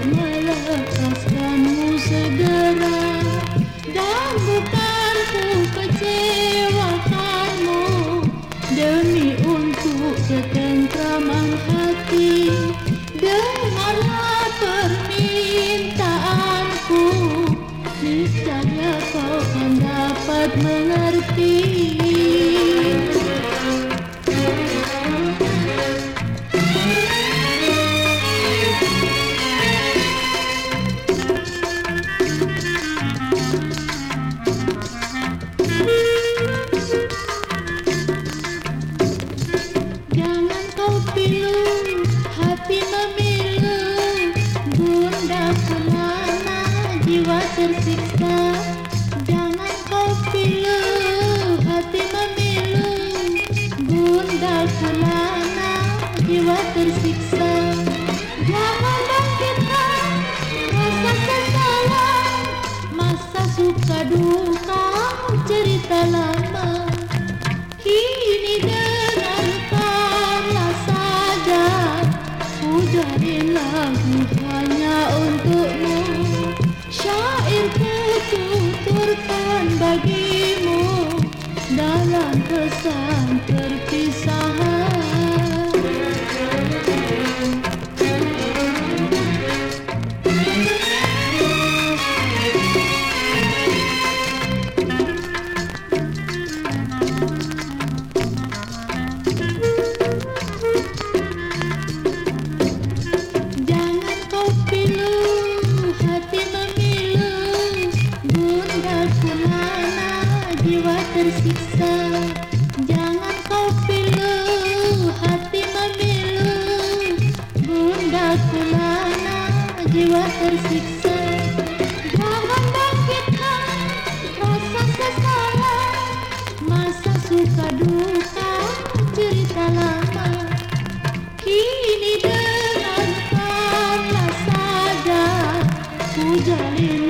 Hasta no pilu, hati memilu Bunda ke mana? Jiwa tersiksa Jangan kau pilu, hati memilu Bunda ke mana? Jiwa tersiksa Dalam kesan perpisahan Jangan kau pilu, hati memilu Bunda kumana jiwa tersiksa Jangan kau pilu, hati memilu. Bunda kumana jiwa tersiksa Jangan bangkitkan rasa sesalah Masa suka duka cerita lama. Kini dengarkanlah saja Ku jalin